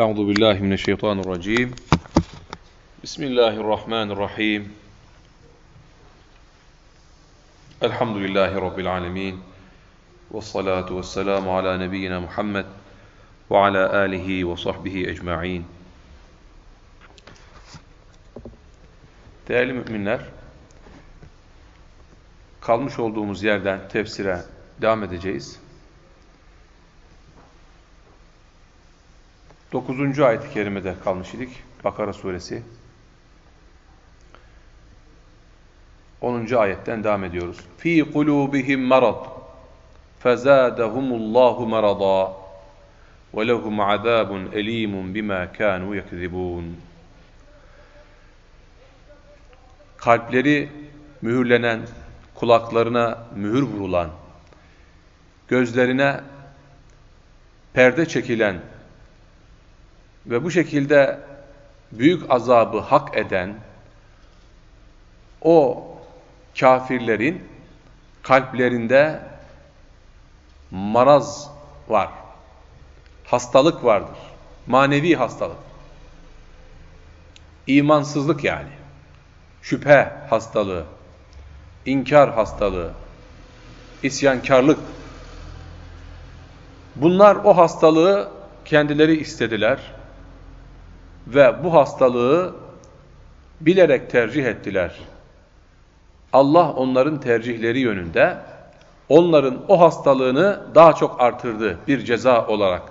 Euzu billahi mineşşeytanirracim. Bismillahirrahmanirrahim. Elhamdülillahi rabbil alamin. Ves salatu vesselamu ala nebiyyina Muhammed ve ala alihi ve sahbihi ecmaîn. Değerli müminler, kalmış olduğumuz yerden tefsire devam edeceğiz. 9. ayet-i kerimede kalmış idik. Bakara suresi. 10. ayetten devam ediyoruz. Fi kulubihim marad fezadahumullahu marada ve lehum azabun elimun bima kanu yekzibun. Kalpleri mühürlenen, kulaklarına mühür vurulan, gözlerine perde çekilen ve bu şekilde büyük azabı hak eden o kafirlerin kalplerinde maraz var. Hastalık vardır. Manevi hastalık. İmansızlık yani. Şüphe hastalığı, inkar hastalığı, isyankarlık. Bunlar o hastalığı kendileri istediler ve bu hastalığı bilerek tercih ettiler. Allah onların tercihleri yönünde onların o hastalığını daha çok artırdı bir ceza olarak.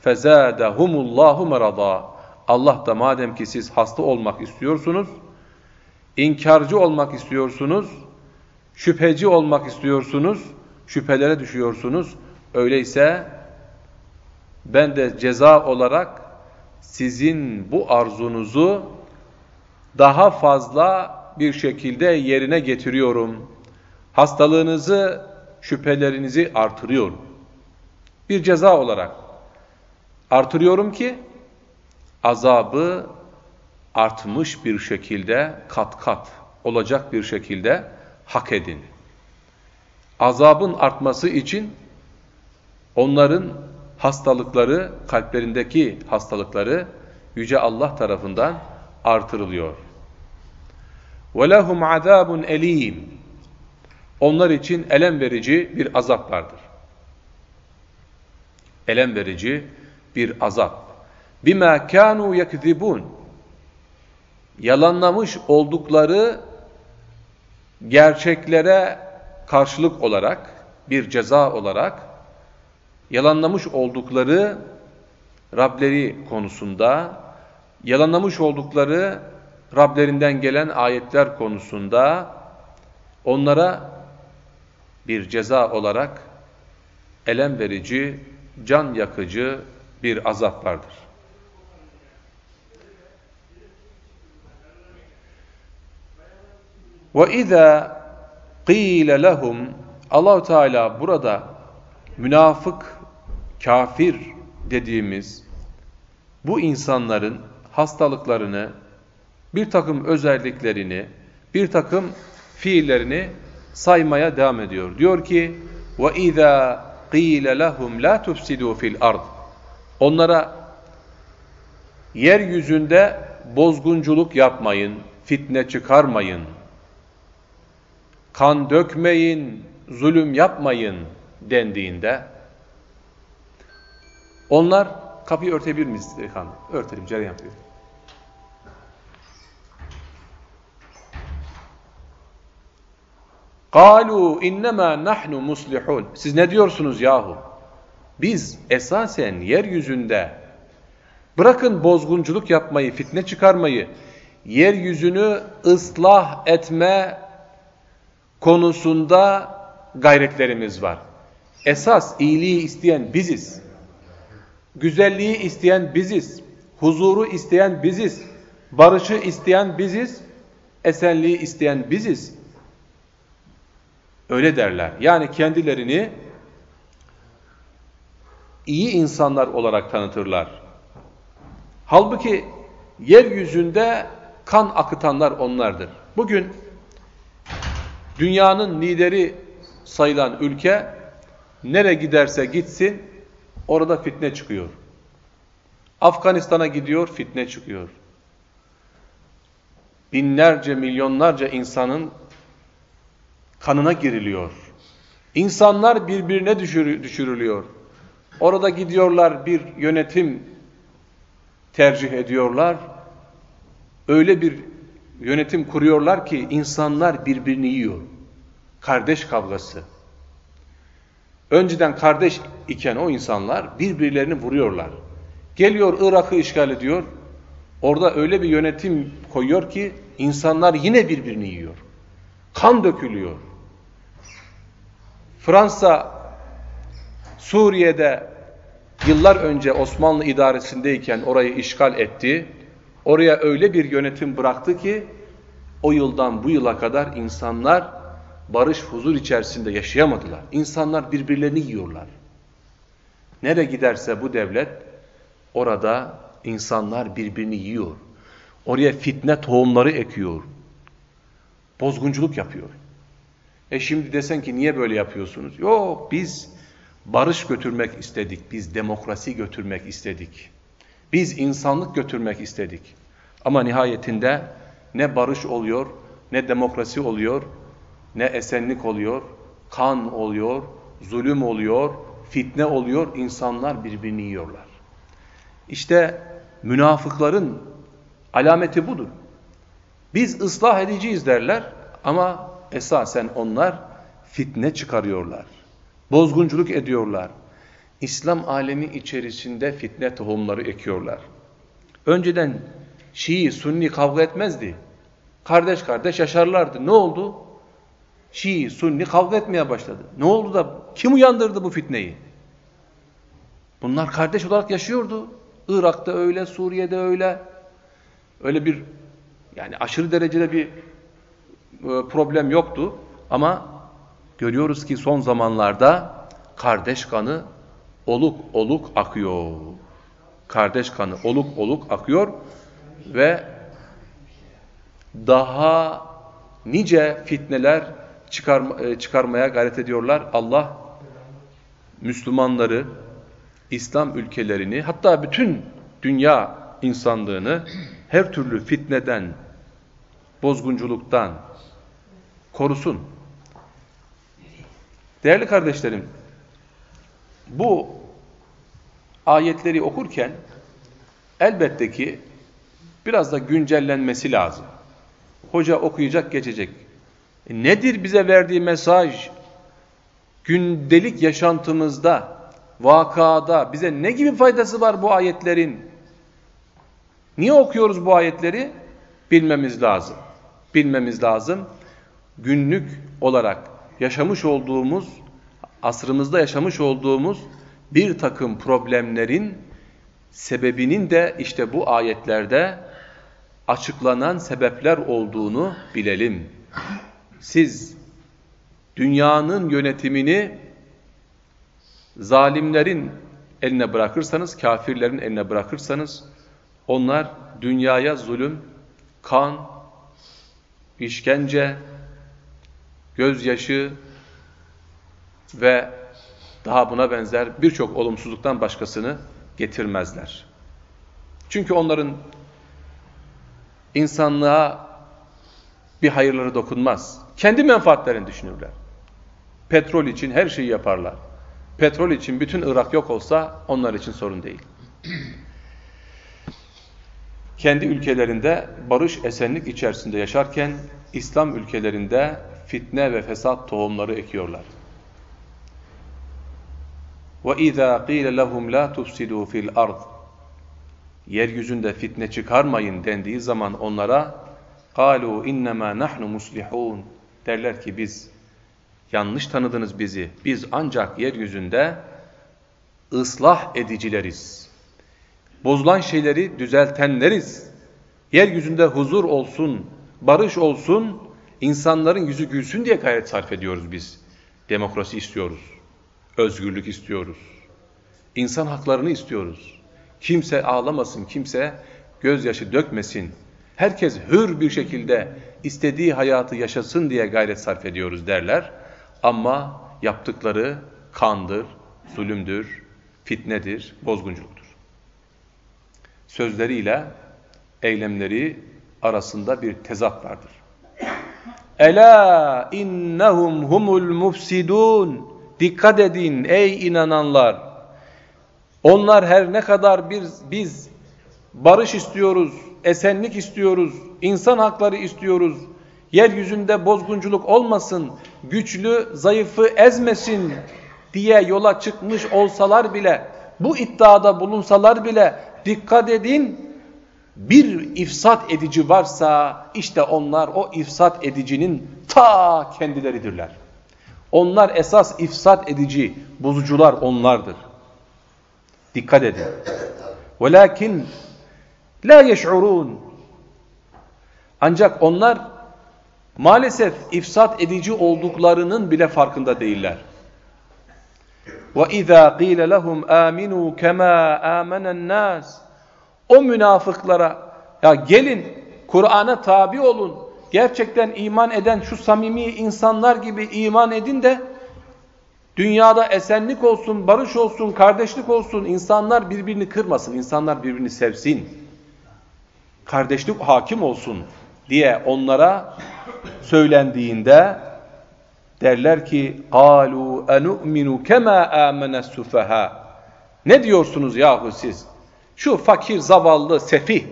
Fezadahumullahu merada. Allah da madem ki siz hasta olmak istiyorsunuz, inkarcı olmak istiyorsunuz, şüpheci olmak istiyorsunuz, şüphelere düşüyorsunuz. Öyleyse ben de ceza olarak sizin bu arzunuzu daha fazla bir şekilde yerine getiriyorum. Hastalığınızı, şüphelerinizi artırıyorum. Bir ceza olarak artırıyorum ki azabı artmış bir şekilde kat kat olacak bir şekilde hak edin. Azabın artması için onların hastalıkları, kalplerindeki hastalıkları Yüce Allah tarafından artırılıyor. وَلَهُمْ عَذَابٌ اَل۪يمٌ Onlar için elem verici bir azap vardır. Elem verici bir azap. بِمَا كَانُوا يَكْذِبُونَ Yalanlamış oldukları gerçeklere karşılık olarak, bir ceza olarak yalanlamış oldukları Rableri konusunda, yalanlamış oldukları Rablerinden gelen ayetler konusunda onlara bir ceza olarak elem verici, can yakıcı bir azap vardır. Ve izâ qîle lehum Allahu Teala burada münafık kafir dediğimiz bu insanların hastalıklarını, bir takım özelliklerini, bir takım fiillerini saymaya devam ediyor. Diyor ki: "Ve izâ qîle lehum la tufsidû fil ard." Onlara yeryüzünde bozgunculuk yapmayın, fitne çıkarmayın, kan dökmeyin, zulüm yapmayın dendiğinde onlar kapıyı örtebilir miyiz delikanlı? Örtelim, cereyan yapıyor. قَالُوا اِنَّمَا نَحْنُ muslihun. Siz ne diyorsunuz yahu? Biz esasen yeryüzünde bırakın bozgunculuk yapmayı, fitne çıkarmayı, yeryüzünü ıslah etme konusunda gayretlerimiz var. Esas iyiliği isteyen biziz. Güzelliği isteyen biziz. Huzuru isteyen biziz. Barışı isteyen biziz. Esenliği isteyen biziz. Öyle derler. Yani kendilerini iyi insanlar olarak tanıtırlar. Halbuki yeryüzünde kan akıtanlar onlardır. Bugün dünyanın lideri sayılan ülke Nere giderse gitsin orada fitne çıkıyor. Afganistan'a gidiyor, fitne çıkıyor. Binlerce, milyonlarca insanın kanına giriliyor. İnsanlar birbirine düşürülüyor. Orada gidiyorlar bir yönetim tercih ediyorlar. Öyle bir yönetim kuruyorlar ki insanlar birbirini yiyor. Kardeş kavgası. Önceden kardeş iken o insanlar birbirlerini vuruyorlar. Geliyor Irak'ı işgal ediyor. Orada öyle bir yönetim koyuyor ki insanlar yine birbirini yiyor. Kan dökülüyor. Fransa Suriye'de yıllar önce Osmanlı idaresindeyken orayı işgal etti. Oraya öyle bir yönetim bıraktı ki o yıldan bu yıla kadar insanlar barış, huzur içerisinde yaşayamadılar. İnsanlar birbirlerini yiyorlar. Nere giderse bu devlet orada insanlar birbirini yiyor. Oraya fitne tohumları ekiyor. Bozgunculuk yapıyor. E şimdi desen ki niye böyle yapıyorsunuz? Yok biz barış götürmek istedik. Biz demokrasi götürmek istedik. Biz insanlık götürmek istedik. Ama nihayetinde ne barış oluyor, ne demokrasi oluyor, ne esenlik oluyor, kan oluyor, zulüm oluyor, fitne oluyor, insanlar birbirini yiyorlar. İşte münafıkların alameti budur. Biz ıslah ediciyiz derler ama esasen onlar fitne çıkarıyorlar. Bozgunculuk ediyorlar. İslam alemi içerisinde fitne tohumları ekiyorlar. Önceden Şii, Sunni kavga etmezdi. Kardeş kardeş yaşarlardı. Ne oldu? Şii, Sunni kavga etmeye başladı. Ne oldu da kim uyandırdı bu fitneyi? Bunlar kardeş olarak yaşıyordu. Irak'ta öyle, Suriye'de öyle. Öyle bir yani aşırı derecede bir e, problem yoktu. Ama görüyoruz ki son zamanlarda kardeş kanı oluk oluk akıyor. Kardeş kanı oluk oluk akıyor ve daha nice fitneler çıkar, e, çıkarmaya gayret ediyorlar. Allah Müslümanları, İslam ülkelerini hatta bütün dünya insanlığını her türlü fitneden, bozgunculuktan korusun. Değerli kardeşlerim, bu ayetleri okurken elbette ki biraz da güncellenmesi lazım. Hoca okuyacak, geçecek. E nedir bize verdiği mesaj? Gündelik yaşantımızda, vakada bize ne gibi faydası var bu ayetlerin? Niye okuyoruz bu ayetleri? Bilmemiz lazım. Bilmemiz lazım. Günlük olarak yaşamış olduğumuz, asrımızda yaşamış olduğumuz bir takım problemlerin sebebinin de işte bu ayetlerde açıklanan sebepler olduğunu bilelim. Siz dünyanın yönetimini zalimlerin eline bırakırsanız, kafirlerin eline bırakırsanız onlar dünyaya zulüm, kan, işkence, gözyaşı ve daha buna benzer birçok olumsuzluktan başkasını getirmezler. Çünkü onların insanlığa bir hayırları dokunmaz. Kendi menfaatlerini düşünürler. Petrol için her şeyi yaparlar. Petrol için bütün Irak yok olsa onlar için sorun değil. Kendi ülkelerinde barış, esenlik içerisinde yaşarken İslam ülkelerinde fitne ve fesat tohumları ekiyorlar. وَاِذَا قِيلَ لَهُمْ لَا تُفْسِدُوا فِي الْأَرْضِ Yeryüzünde fitne çıkarmayın dendiği zaman onlara قَالُوا اِنَّمَا نَحْنُ مُسْلِحُونَ Derler ki biz yanlış tanıdınız bizi. Biz ancak yeryüzünde ıslah edicileriz. Bozulan şeyleri düzeltenleriz. Yeryüzünde huzur olsun, barış olsun, insanların yüzü gülsün diye gayret sarf ediyoruz biz. Demokrasi istiyoruz. Özgürlük istiyoruz. İnsan haklarını istiyoruz. Kimse ağlamasın, kimse gözyaşı dökmesin. Herkes hür bir şekilde istediği hayatı yaşasın diye gayret sarf ediyoruz derler. Ama yaptıkları kandır, zulümdür, fitnedir, bozgunculuktur. sözleriyle eylemleri arasında bir tezat vardır. Ela innehum humul mufsidun. Dikkat edin ey inananlar. Onlar her ne kadar biz, biz barış istiyoruz, esenlik istiyoruz, insan hakları istiyoruz, yeryüzünde bozgunculuk olmasın, güçlü zayıfı ezmesin diye yola çıkmış olsalar bile, bu iddiada bulunsalar bile dikkat edin bir ifsat edici varsa işte onlar o ifsat edicinin ta kendileridirler. Onlar esas ifsat edici, bozucular onlardır. Dikkat edin. Velakin la yeş'urun. Ancak onlar maalesef ifsat edici olduklarının bile farkında değiller. وَإِذَا قِيلَ لَهُمْ آمِنُوا كَمَا آمَنَ النَّاسِ O münafıklara ya gelin Kur'an'a tabi olun. Gerçekten iman eden şu samimi insanlar gibi iman edin de dünyada esenlik olsun, barış olsun, kardeşlik olsun, insanlar birbirini kırmasın, insanlar birbirini sevsin. Kardeşlik hakim olsun diye onlara söylendiğinde derler ki قَالُوا اَنُؤْمِنُ كَمَا آمَنَ السُّفَهَا Ne diyorsunuz yahu siz? Şu fakir, zavallı, sefih,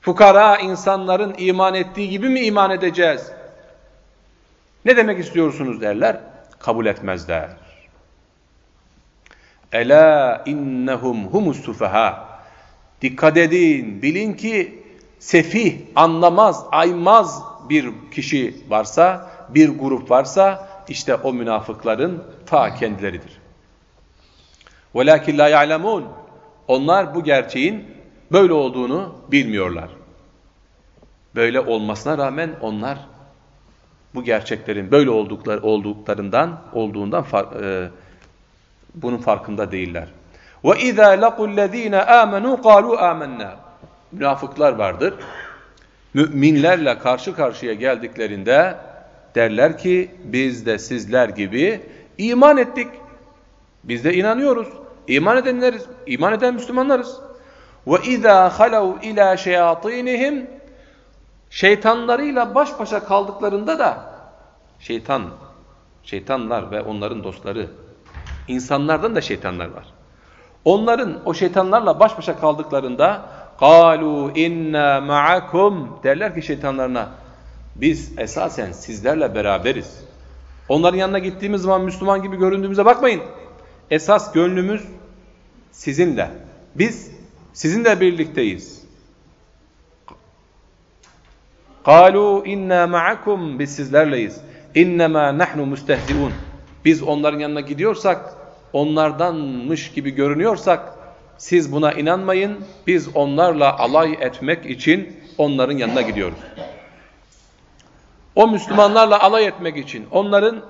fukara insanların iman ettiği gibi mi iman edeceğiz? Ne demek istiyorsunuz derler. Kabul etmezler. Ela innehum humus sufaha. Dikkat edin, bilin ki sefih, anlamaz, aymaz bir kişi varsa, bir grup varsa işte o münafıkların ta kendileridir. وَلَاكِنْ لَا يَعْلَمُونَ Onlar bu gerçeğin böyle olduğunu bilmiyorlar. Böyle olmasına rağmen onlar bu gerçeklerin böyle oldukları, olduklarından olduğundan e, bunun farkında değiller. وَاِذَا لَقُوا الَّذ۪ينَ آمَنُوا قَالُوا آمَنَّا münafıklar vardır. Müminlerle karşı karşıya geldiklerinde derler ki biz de sizler gibi iman ettik. Biz de inanıyoruz. İman edenleriz. İman eden Müslümanlarız. Ve izâ halav ilâ şeyatînihim şeytanlarıyla baş başa kaldıklarında da şeytan, şeytanlar ve onların dostları, insanlardan da şeytanlar var. Onların o şeytanlarla baş başa kaldıklarında قَالُوا inna ma'akum derler ki şeytanlarına biz esasen sizlerle beraberiz. Onların yanına gittiğimiz zaman Müslüman gibi göründüğümüze bakmayın. Esas gönlümüz sizinle. Biz sizinle birlikteyiz. قَالُوا inna ma'akum Biz sizlerleyiz. اِنَّمَا nahnu müstehziun. Biz onların yanına gidiyorsak, onlardanmış gibi görünüyorsak, siz buna inanmayın, biz onlarla alay etmek için onların yanına gidiyoruz. O Müslümanlarla alay etmek için, onların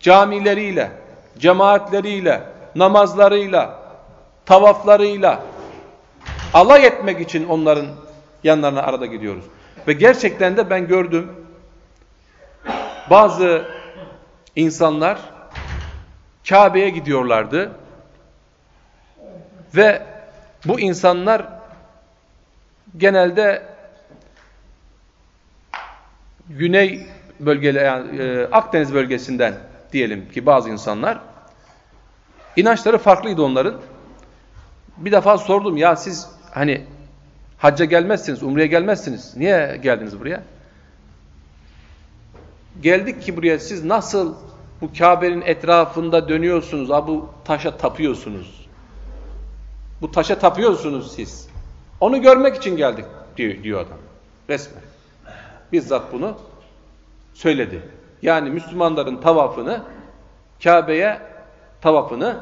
camileriyle, cemaatleriyle, namazlarıyla, tavaflarıyla alay etmek için onların yanlarına arada gidiyoruz. Ve gerçekten de ben gördüm bazı insanlar Kabe'ye gidiyorlardı ve bu insanlar genelde güney bölgeli yani e, Akdeniz bölgesinden diyelim ki bazı insanlar inançları farklıydı onların. Bir defa sordum ya siz hani hacca gelmezsiniz, umreye gelmezsiniz. Niye geldiniz buraya? Geldik ki buraya siz nasıl bu Kabe'nin etrafında dönüyorsunuz, bu taşa tapıyorsunuz. Bu taşa tapıyorsunuz siz. Onu görmek için geldik diyor, diyor adam. Resmen. Bizzat bunu söyledi. Yani Müslümanların tavafını, Kabe'ye tavafını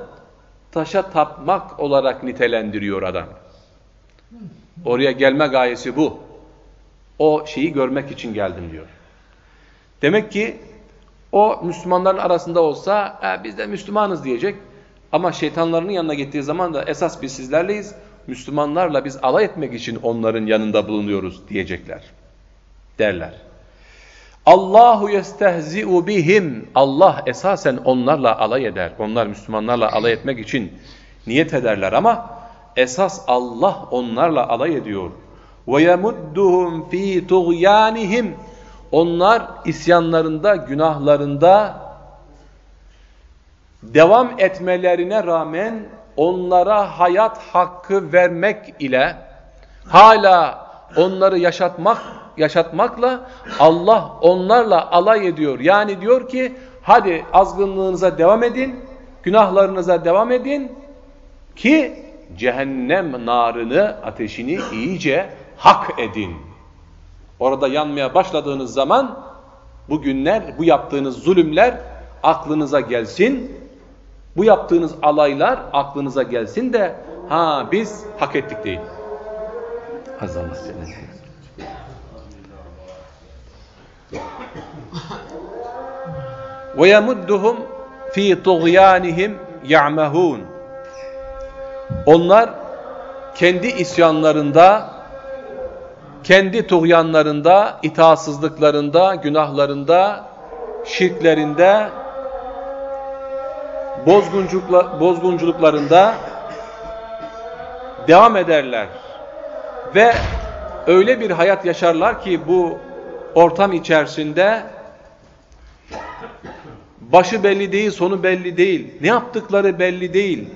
taşa tapmak olarak nitelendiriyor adam. Oraya gelme gayesi bu. O şeyi görmek için geldim diyor. Demek ki o Müslümanların arasında olsa e, biz de Müslümanız diyecek. Ama şeytanlarının yanına gittiği zaman da esas biz sizlerleyiz. Müslümanlarla biz alay etmek için onların yanında bulunuyoruz diyecekler. Derler. Allahu yestehzi'u bihim. Allah esasen onlarla alay eder. Onlar Müslümanlarla alay etmek için niyet ederler ama esas Allah onlarla alay ediyor. Ve yemudduhum fi tuğyanihim. Onlar isyanlarında, günahlarında devam etmelerine rağmen onlara hayat hakkı vermek ile hala onları yaşatmak yaşatmakla Allah onlarla alay ediyor. Yani diyor ki hadi azgınlığınıza devam edin, günahlarınıza devam edin ki cehennem narını, ateşini iyice hak edin. Orada yanmaya başladığınız zaman bu günler, bu yaptığınız zulümler aklınıza gelsin. Bu yaptığınız alaylar aklınıza gelsin de ha biz hak ettik değil. Cennet. Ve yemudduhum fi tuğyanihim ya'mehun. Onlar kendi isyanlarında, kendi tuğyanlarında, itaatsızlıklarında, günahlarında, şirklerinde, bozgunculuklarında devam ederler. Ve öyle bir hayat yaşarlar ki bu ortam içerisinde başı belli değil, sonu belli değil, ne yaptıkları belli değil.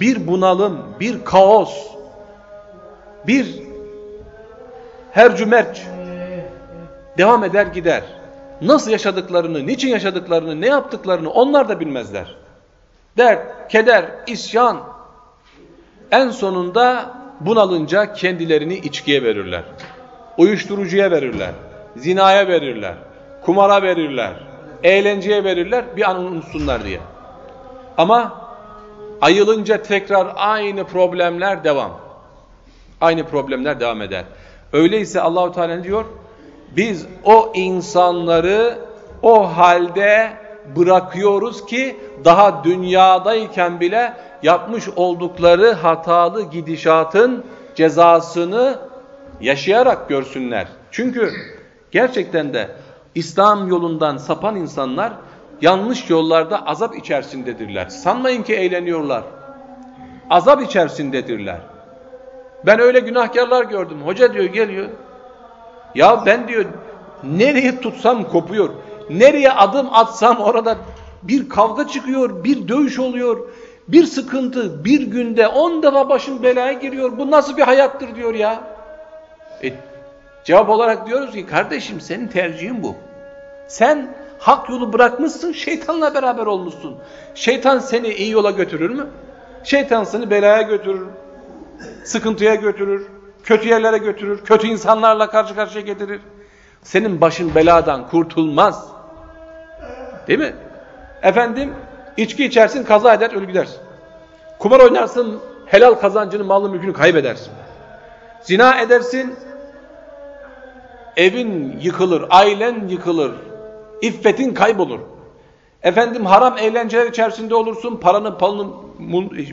Bir bunalım, bir kaos, bir her cümerç devam eder gider. Nasıl yaşadıklarını, niçin yaşadıklarını, ne yaptıklarını onlar da bilmezler. Dert, keder, isyan en sonunda bunalınca kendilerini içkiye verirler. Uyuşturucuya verirler zinaya verirler, kumara verirler, eğlenceye verirler bir an unutsunlar diye. Ama ayılınca tekrar aynı problemler devam. Aynı problemler devam eder. Öyleyse Allahu Teala diyor? Biz o insanları o halde bırakıyoruz ki daha dünyadayken bile yapmış oldukları hatalı gidişatın cezasını yaşayarak görsünler. Çünkü Gerçekten de İslam yolundan sapan insanlar yanlış yollarda azap içerisindedirler. Sanmayın ki eğleniyorlar. Azap içerisindedirler. Ben öyle günahkarlar gördüm. Hoca diyor geliyor. Ya ben diyor nereye tutsam kopuyor. Nereye adım atsam orada bir kavga çıkıyor, bir dövüş oluyor, bir sıkıntı, bir günde on defa başım belaya giriyor. Bu nasıl bir hayattır diyor ya. E, Cevap olarak diyoruz ki kardeşim senin tercihin bu. Sen hak yolu bırakmışsın, şeytanla beraber olmuşsun. Şeytan seni iyi yola götürür mü? Şeytan seni belaya götürür, sıkıntıya götürür, kötü yerlere götürür, kötü insanlarla karşı karşıya getirir. Senin başın beladan kurtulmaz. Değil mi? Efendim, içki içersin, kaza eder, ölü gidersin. Kumar oynarsın, helal kazancını, malını, mülkünü kaybedersin. Zina edersin, evin yıkılır, ailen yıkılır, iffetin kaybolur. Efendim haram eğlenceler içerisinde olursun, paranı, palını,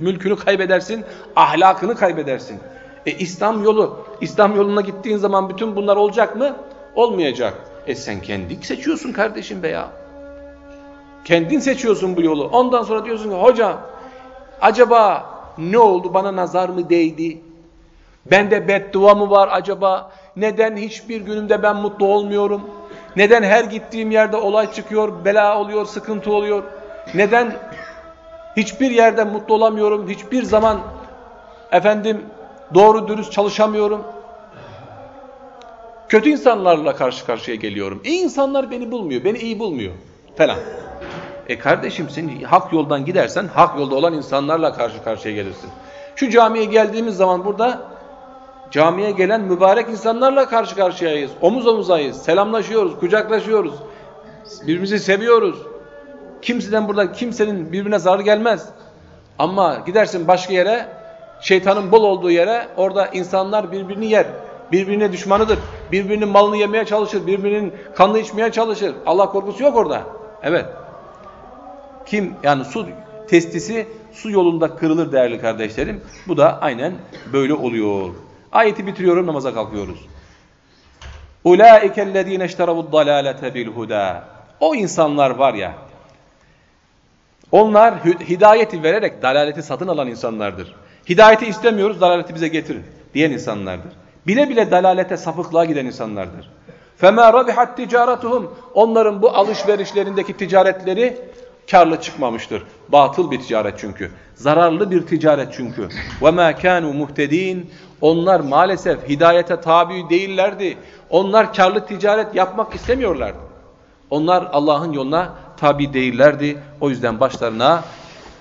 mülkünü kaybedersin, ahlakını kaybedersin. E İslam yolu, İslam yoluna gittiğin zaman bütün bunlar olacak mı? Olmayacak. E sen kendin seçiyorsun kardeşim be ya. Kendin seçiyorsun bu yolu. Ondan sonra diyorsun ki hoca acaba ne oldu bana nazar mı değdi? Bende beddua mı var acaba? Neden hiçbir günümde ben mutlu olmuyorum? Neden her gittiğim yerde olay çıkıyor, bela oluyor, sıkıntı oluyor? Neden hiçbir yerde mutlu olamıyorum? Hiçbir zaman efendim doğru dürüst çalışamıyorum? Kötü insanlarla karşı karşıya geliyorum. İyi insanlar beni bulmuyor, beni iyi bulmuyor falan. E kardeşim sen hak yoldan gidersen hak yolda olan insanlarla karşı karşıya gelirsin. Şu camiye geldiğimiz zaman burada camiye gelen mübarek insanlarla karşı karşıyayız. Omuz omuzayız, selamlaşıyoruz, kucaklaşıyoruz. Birbirimizi seviyoruz. Kimseden burada kimsenin birbirine zarar gelmez. Ama gidersin başka yere, şeytanın bol olduğu yere orada insanlar birbirini yer. Birbirine düşmanıdır. Birbirinin malını yemeye çalışır. Birbirinin kanını içmeye çalışır. Allah korkusu yok orada. Evet. Kim yani su testisi su yolunda kırılır değerli kardeşlerim. Bu da aynen böyle oluyor. Ayeti bitiriyorum namaza kalkıyoruz. اُولَٰئِكَ الَّذ۪ينَ اشْتَرَوُ الضَّلَالَةَ بِالْهُدَى O insanlar var ya, onlar hidayeti vererek dalaleti satın alan insanlardır. Hidayeti istemiyoruz, dalaleti bize getirin diyen insanlardır. Bile bile dalalete, sapıklığa giden insanlardır. فَمَا رَبِحَتْ تِجَارَتُهُمْ Onların bu alışverişlerindeki ticaretleri karlı çıkmamıştır. Batıl bir ticaret çünkü. Zararlı bir ticaret çünkü. وَمَا كَانُوا مُهْتَد۪ينَ Onlar maalesef hidayete tabi değillerdi. Onlar karlı ticaret yapmak istemiyorlardı. Onlar Allah'ın yoluna tabi değillerdi. O yüzden başlarına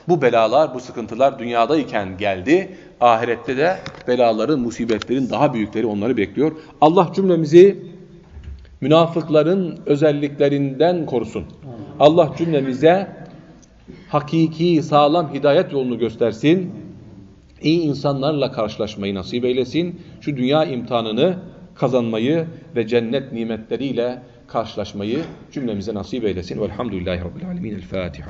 bu belalar, bu sıkıntılar dünyadayken geldi. Ahirette de belaların, musibetlerin daha büyükleri onları bekliyor. Allah cümlemizi münafıkların özelliklerinden korusun. Allah cümlemize hakiki, sağlam hidayet yolunu göstersin. İyi insanlarla karşılaşmayı nasip eylesin. Şu dünya imtihanını kazanmayı ve cennet nimetleriyle karşılaşmayı cümlemize nasip eylesin. Velhamdülillahi Rabbil Alemin. El Fatiha.